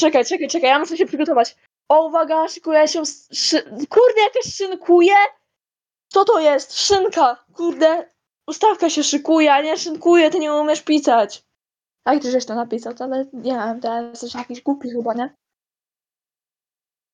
Czekaj, czekaj, czekaj, ja muszę się przygotować. O, uwaga, szykuję się. Szy... Kurde, jakaś szynkuje? Co to jest? Szynka! Kurde, ustawka się szykuje, a nie szynkuje, ty nie umiesz pisać. A ty żeś to napisał, to ale nie wiem, teraz jesteś jakiś głupi chyba, nie?